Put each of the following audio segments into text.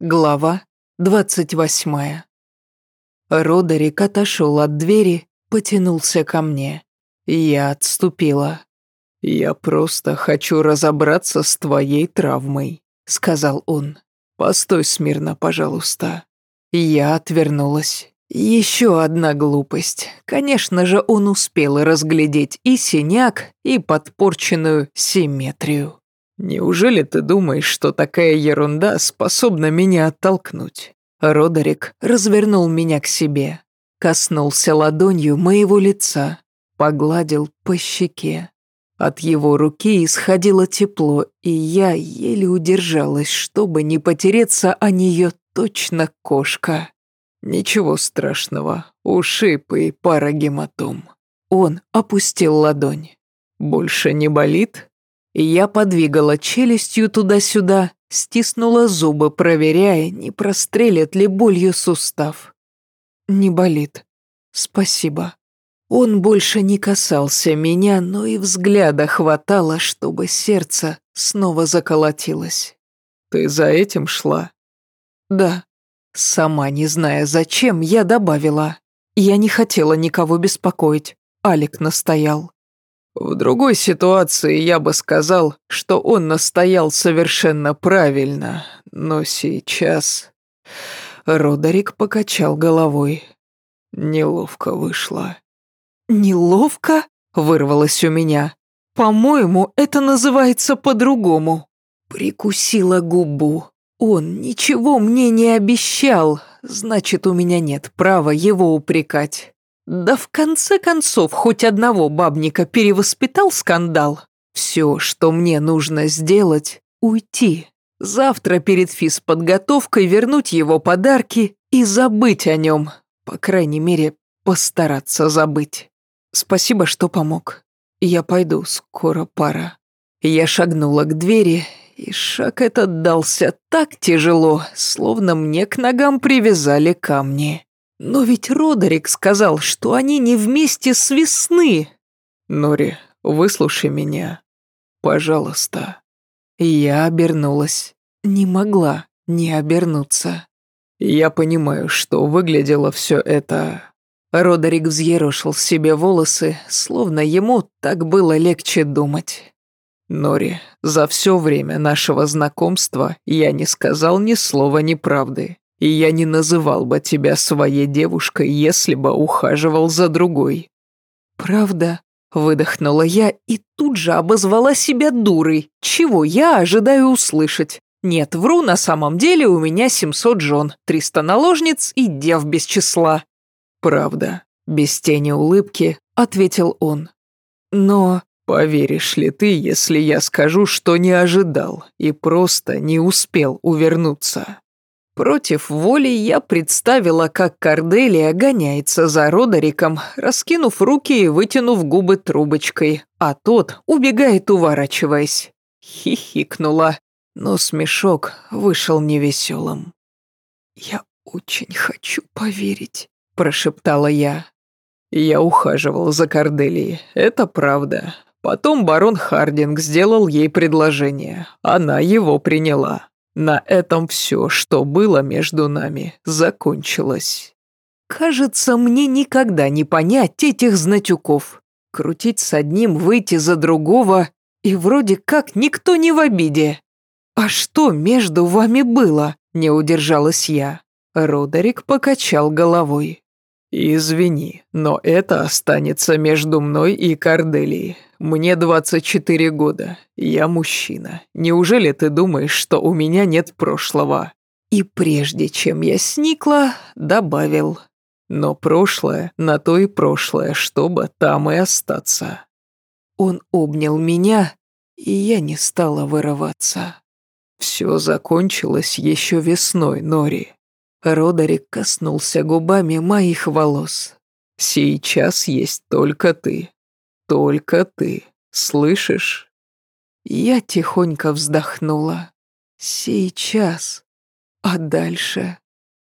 Глава двадцать восьмая. Родерик отошел от двери, потянулся ко мне. Я отступила. «Я просто хочу разобраться с твоей травмой», — сказал он. «Постой смирно, пожалуйста». Я отвернулась. Еще одна глупость. Конечно же, он успел разглядеть и синяк, и подпорченную симметрию. «Неужели ты думаешь, что такая ерунда способна меня оттолкнуть?» Родерик развернул меня к себе, коснулся ладонью моего лица, погладил по щеке. От его руки исходило тепло, и я еле удержалась, чтобы не потереться о нее точно кошка. Ничего страшного, ушиб и пара гематом. Он опустил ладонь. «Больше не болит?» Я подвигала челюстью туда-сюда, стиснула зубы, проверяя, не прострелит ли болью сустав. Не болит. Спасибо. Он больше не касался меня, но и взгляда хватало, чтобы сердце снова заколотилось. «Ты за этим шла?» «Да». Сама не зная зачем, я добавила. Я не хотела никого беспокоить. Алик настоял. В другой ситуации я бы сказал, что он настоял совершенно правильно, но сейчас... Родерик покачал головой. Неловко вышло. «Неловко?» — вырвалось у меня. «По-моему, это называется по-другому». Прикусила губу. Он ничего мне не обещал, значит, у меня нет права его упрекать. Да в конце концов, хоть одного бабника перевоспитал скандал. Все, что мне нужно сделать, уйти. Завтра перед физподготовкой вернуть его подарки и забыть о нем. По крайней мере, постараться забыть. Спасибо, что помог. Я пойду, скоро пора. Я шагнула к двери, и шаг этот дался так тяжело, словно мне к ногам привязали камни. Но ведь Родерик сказал, что они не вместе с весны. Нори, выслушай меня. Пожалуйста. Я обернулась. Не могла не обернуться. Я понимаю, что выглядело все это... Родерик взъерошил себе волосы, словно ему так было легче думать. Нори, за все время нашего знакомства я не сказал ни слова неправды и я не называл бы тебя своей девушкой, если бы ухаживал за другой». «Правда?» – выдохнула я и тут же обозвала себя дурой. Чего я ожидаю услышать? Нет, вру, на самом деле у меня 700 жен, 300 наложниц и дев без числа. «Правда», – без тени улыбки ответил он. «Но...» «Поверишь ли ты, если я скажу, что не ожидал и просто не успел увернуться?» Против воли я представила, как Корделия гоняется за Родериком, раскинув руки и вытянув губы трубочкой, а тот убегает, уворачиваясь. Хихикнула, но смешок вышел невеселым. «Я очень хочу поверить», – прошептала я. Я ухаживал за Корделией, это правда. Потом барон Хардинг сделал ей предложение. Она его приняла. На этом все, что было между нами, закончилось. Кажется, мне никогда не понять этих знатюков. Крутить с одним, выйти за другого, и вроде как никто не в обиде. А что между вами было? Не удержалась я. Родерик покачал головой. «Извини, но это останется между мной и Корделией. Мне 24 года. Я мужчина. Неужели ты думаешь, что у меня нет прошлого?» И прежде чем я сникла, добавил. «Но прошлое, на то и прошлое, чтобы там и остаться». Он обнял меня, и я не стала вырываться. Все закончилось еще весной, Нори. Родерик коснулся губами моих волос. «Сейчас есть только ты. Только ты. Слышишь?» Я тихонько вздохнула. «Сейчас. А дальше?»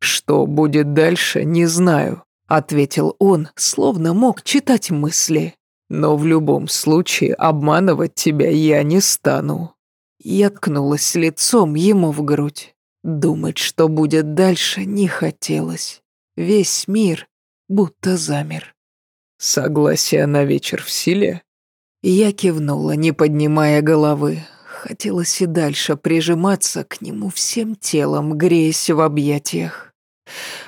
«Что будет дальше, не знаю», — ответил он, словно мог читать мысли. «Но в любом случае обманывать тебя я не стану». Я ткнулась лицом ему в грудь. Думать, что будет дальше, не хотелось. Весь мир будто замер. «Согласие на вечер в силе?» Я кивнула, не поднимая головы. Хотелось и дальше прижиматься к нему всем телом, греясь в объятиях.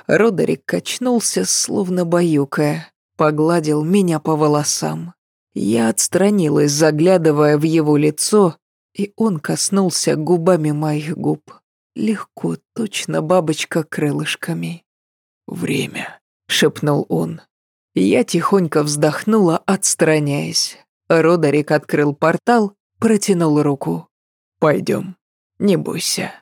Родерик качнулся, словно баюкая, погладил меня по волосам. Я отстранилась, заглядывая в его лицо, и он коснулся губами моих губ. Легко, точно бабочка крылышками. «Время», — шепнул он. Я тихонько вздохнула, отстраняясь. Родерик открыл портал, протянул руку. «Пойдем, не бойся».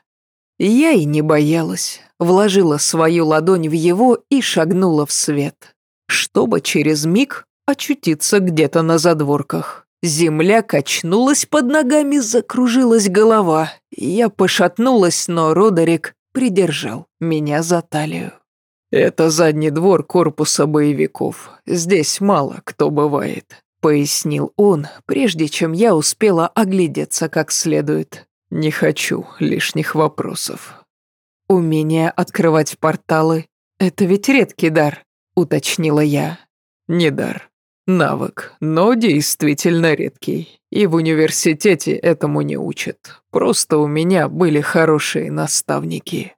Я и не боялась, вложила свою ладонь в его и шагнула в свет, чтобы через миг очутиться где-то на задворках. Земля качнулась под ногами, закружилась голова. Я пошатнулась, но Родерик придержал меня за талию. «Это задний двор корпуса боевиков. Здесь мало кто бывает», — пояснил он, прежде чем я успела оглядеться как следует. «Не хочу лишних вопросов». «Умение открывать порталы — это ведь редкий дар», — уточнила я. «Не дар. Навык, но действительно редкий. И в университете этому не учат. Просто у меня были хорошие наставники».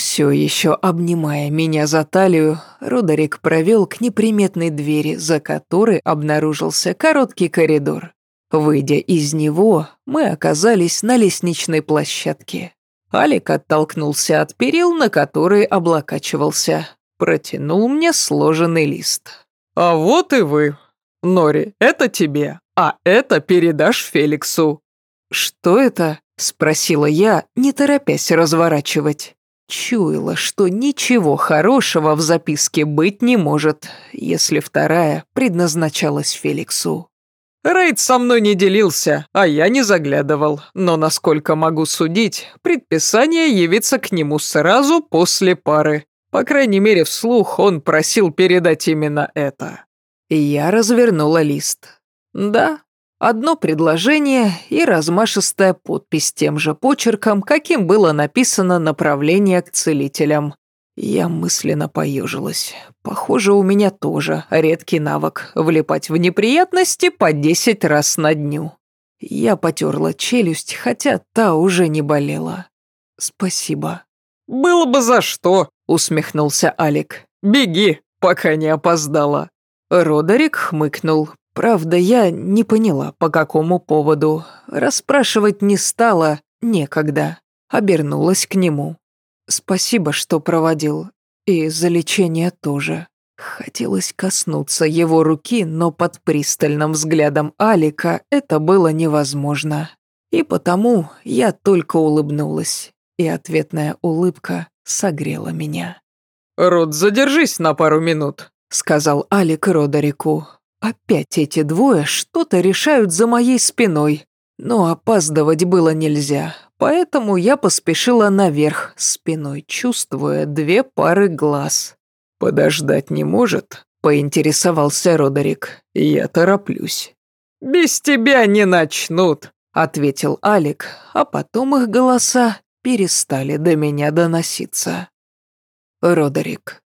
Все еще обнимая меня за талию, Родерик провел к неприметной двери, за которой обнаружился короткий коридор. Выйдя из него, мы оказались на лестничной площадке. Алик оттолкнулся от перил, на которые облокачивался. Протянул мне сложенный лист. «А вот и вы. Нори, это тебе, а это передашь Феликсу». «Что это?» – спросила я, не торопясь разворачивать. Чуяла, что ничего хорошего в записке быть не может, если вторая предназначалась Феликсу. Рейд со мной не делился, а я не заглядывал, но, насколько могу судить, предписание явиться к нему сразу после пары. По крайней мере, вслух он просил передать именно это. Я развернула лист. Да, Одно предложение и размашистая подпись тем же почерком, каким было написано направление к целителям. Я мысленно поежилась. Похоже, у меня тоже редкий навык влипать в неприятности по десять раз на дню. Я потерла челюсть, хотя та уже не болела. Спасибо. «Было бы за что», — усмехнулся Алик. «Беги, пока не опоздала». Родерик хмыкнул, Правда, я не поняла, по какому поводу. Расспрашивать не стала, некогда. Обернулась к нему. Спасибо, что проводил. И за лечение тоже. Хотелось коснуться его руки, но под пристальным взглядом Алика это было невозможно. И потому я только улыбнулась, и ответная улыбка согрела меня. «Рот, задержись на пару минут», — сказал Алик Родерику. Опять эти двое что-то решают за моей спиной. Но опаздывать было нельзя, поэтому я поспешила наверх, спиной чувствуя две пары глаз. «Подождать не может?» – поинтересовался Родерик. «Я тороплюсь». «Без тебя не начнут», – ответил Алик, а потом их голоса перестали до меня доноситься. Родерик.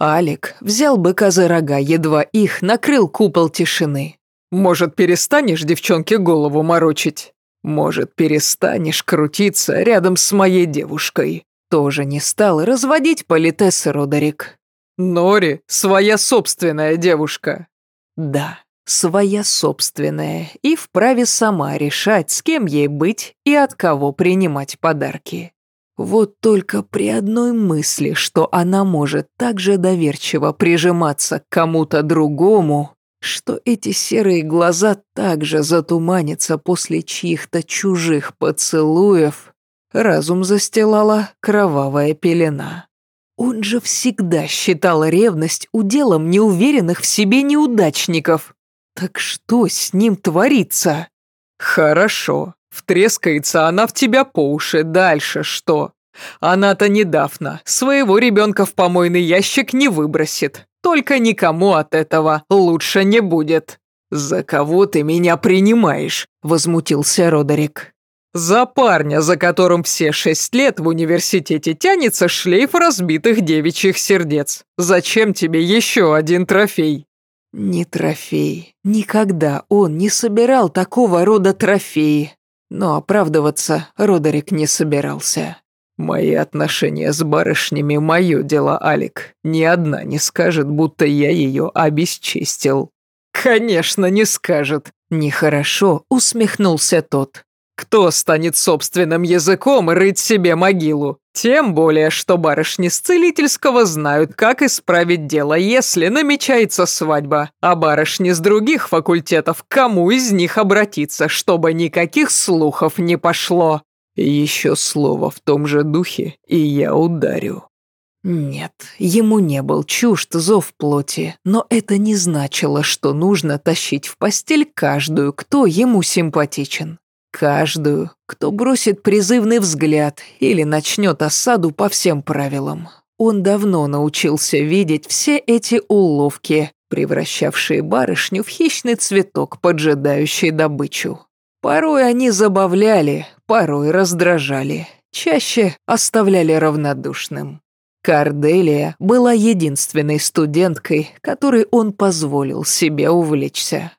Алик взял быка за рога, едва их накрыл купол тишины. «Может, перестанешь девчонке голову морочить? Может, перестанешь крутиться рядом с моей девушкой?» Тоже не стал разводить политессы Родерик. «Нори, своя собственная девушка». «Да, своя собственная, и вправе сама решать, с кем ей быть и от кого принимать подарки». Вот только при одной мысли, что она может так же доверчиво прижиматься к кому-то другому, что эти серые глаза также затуманятся после чьих-то чужих поцелуев, разум застилала кровавая пелена. Он же всегда считал ревность уделом неуверенных в себе неудачников. Так что с ним творится? Хорошо, Втрескается она в тебя по уши, дальше что? Она-то не Дафна, своего ребенка в помойный ящик не выбросит. Только никому от этого лучше не будет. «За кого ты меня принимаешь?» – возмутился Родерик. За парня, за которым все шесть лет в университете тянется шлейф разбитых девичьих сердец. Зачем тебе еще один трофей?» «Не трофей. Никогда он не собирал такого рода трофеи. Но оправдываться Родерик не собирался. «Мои отношения с барышнями – мое дело, Алик. Ни одна не скажет, будто я ее обесчестил». «Конечно, не скажет», – нехорошо усмехнулся тот. Кто станет собственным языком рыть себе могилу? Тем более, что барышни с целительского знают, как исправить дело, если намечается свадьба. А барышни с других факультетов, кому из них обратиться, чтобы никаких слухов не пошло? Еще слово в том же духе, и я ударю. Нет, ему не был чужд зов плоти, но это не значило, что нужно тащить в постель каждую, кто ему симпатичен. Каждую, кто бросит призывный взгляд или начнет осаду по всем правилам. Он давно научился видеть все эти уловки, превращавшие барышню в хищный цветок, поджидающий добычу. Порой они забавляли, порой раздражали, чаще оставляли равнодушным. Карделия была единственной студенткой, которой он позволил себе увлечься.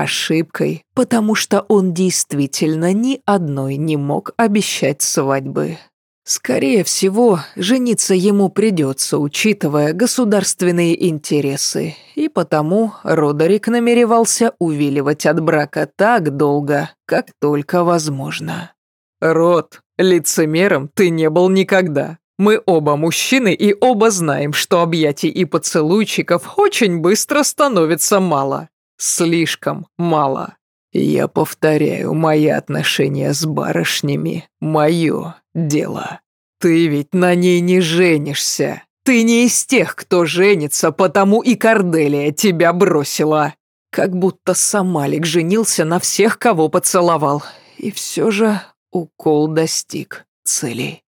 Ошибкой, потому что он действительно ни одной не мог обещать свадьбы. Скорее всего, жениться ему придется, учитывая государственные интересы, и потому Родерик намеревался увиливать от брака так долго, как только возможно. «Род, лицемером ты не был никогда. Мы оба мужчины и оба знаем, что объятий и поцелуйчиков очень быстро становится мало. Слишком мало. Я повторяю, мои отношения с барышнями – мое дело. Ты ведь на ней не женишься. Ты не из тех, кто женится, потому и Корделия тебя бросила. Как будто сам Алик женился на всех, кого поцеловал. И все же укол достиг цели.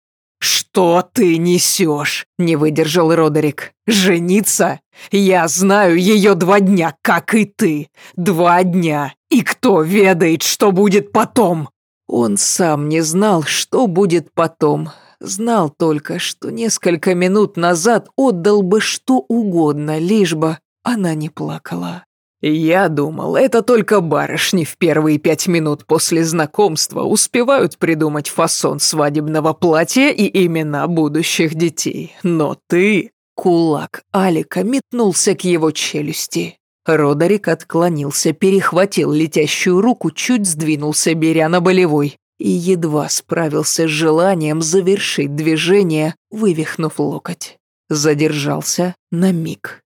«Что ты несешь?» – не выдержал Родерик. «Жениться? Я знаю ее два дня, как и ты. Два дня. И кто ведает, что будет потом?» Он сам не знал, что будет потом. Знал только, что несколько минут назад отдал бы что угодно, лишь бы она не плакала. Я думал, это только барышни в первые пять минут после знакомства успевают придумать фасон свадебного платья и имена будущих детей. Но ты... Кулак Алика метнулся к его челюсти. Родерик отклонился, перехватил летящую руку, чуть сдвинулся, беря на болевой, и едва справился с желанием завершить движение, вывихнув локоть. Задержался на миг.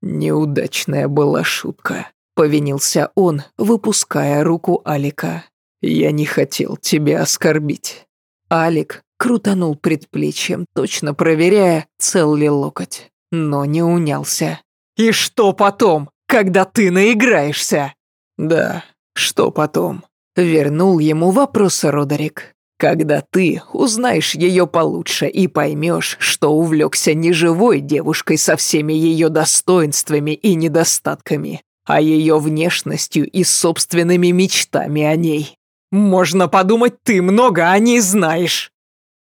«Неудачная была шутка», — повинился он, выпуская руку Алика. «Я не хотел тебя оскорбить». Алик крутанул предплечьем, точно проверяя, цел ли локоть, но не унялся. «И что потом, когда ты наиграешься?» «Да, что потом?» Вернул ему вопрос Родерик. Когда ты узнаешь ее получше и поймешь, что увлекся не живой девушкой со всеми ее достоинствами и недостатками, а ее внешностью и собственными мечтами о ней. Можно подумать, ты много о ней знаешь.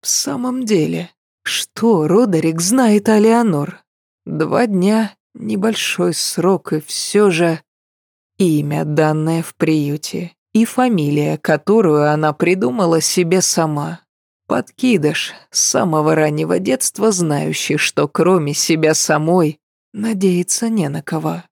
В самом деле, что Родерик знает о Леонор? Два дня, небольшой срок, и все же... Имя, данное в приюте, и фамилия, которую она придумала себе сама. Подкидыш, с самого раннего детства знающий, что кроме себя самой надеяться не на кого.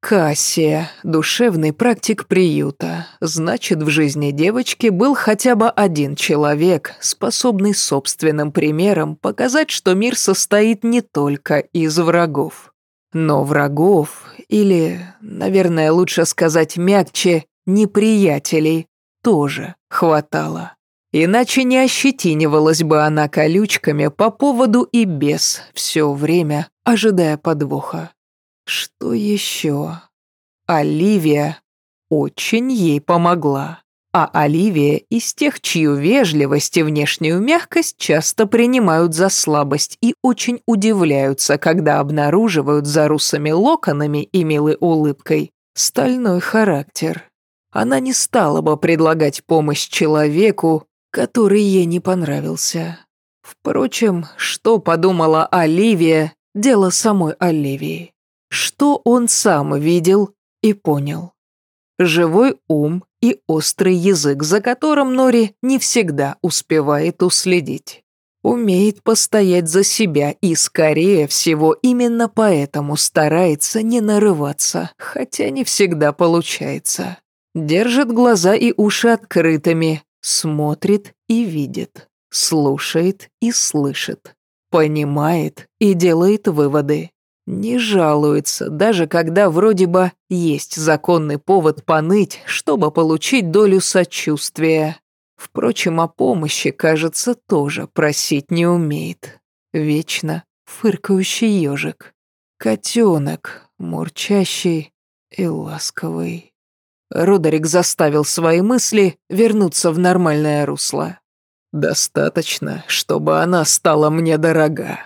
Кассия, душевный практик приюта. Значит, в жизни девочки был хотя бы один человек, способный собственным примером показать, что мир состоит не только из врагов. Но врагов, или, наверное, лучше сказать мягче, неприятелей тоже хватало. Иначе не ощетинивалась бы она колючками по поводу и без все время, ожидая подвоха. Что еще? Оливия очень ей помогла. А Оливия из тех, чью вежливость и внешнюю мягкость часто принимают за слабость и очень удивляются, когда обнаруживают за русыми локонами и милой улыбкой стальной характер. Она не стала бы предлагать помощь человеку, который ей не понравился. Впрочем, что подумала Оливия, дело самой Оливии. Что он сам видел и понял. Живой ум и острый язык, за которым Нори не всегда успевает уследить. Умеет постоять за себя и, скорее всего, именно поэтому старается не нарываться, хотя не всегда получается. Держит глаза и уши открытыми, смотрит и видит, слушает и слышит, понимает и делает выводы. Не жалуется, даже когда вроде бы есть законный повод поныть, чтобы получить долю сочувствия. Впрочем, о помощи, кажется, тоже просить не умеет. Вечно фыркающий ежик. Котенок, мурчащий и ласковый. Родерик заставил свои мысли вернуться в нормальное русло. «Достаточно, чтобы она стала мне дорога.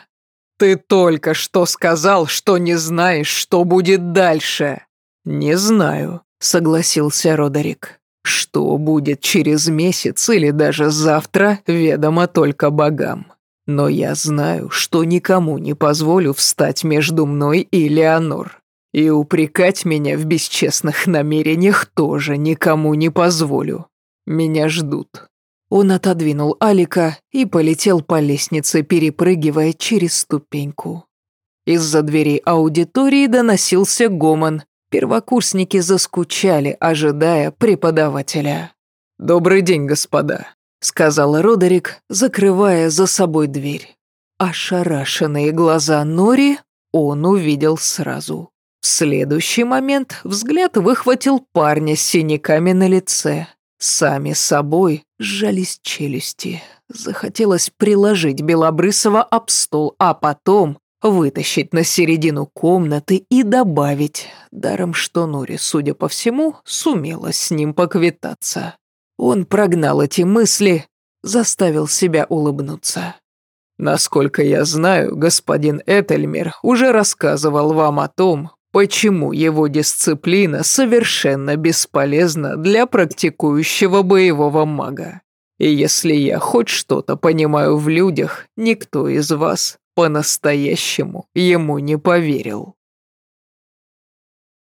Ты только что сказал, что не знаешь, что будет дальше». «Не знаю», — согласился Родерик. «Что будет через месяц или даже завтра, ведомо только богам. Но я знаю, что никому не позволю встать между мной и Леонор. И упрекать меня в бесчестных намерениях тоже никому не позволю. Меня ждут». Он отодвинул Алика и полетел по лестнице, перепрыгивая через ступеньку. Из-за дверей аудитории доносился гомон. Первокурсники заскучали, ожидая преподавателя. «Добрый день, господа», — сказал Родерик, закрывая за собой дверь. Ошарашенные глаза Нори он увидел сразу. В следующий момент взгляд выхватил парня с синяками на лице. Сами собой сжались челюсти. Захотелось приложить Белобрысова об стол, а потом вытащить на середину комнаты и добавить, даром что Нори, судя по всему, сумела с ним поквитаться. Он прогнал эти мысли, заставил себя улыбнуться. «Насколько я знаю, господин Этельмер уже рассказывал вам о том, Почему его дисциплина совершенно бесполезна для практикующего боевого мага? И если я хоть что-то понимаю в людях, никто из вас по-настоящему ему не поверил.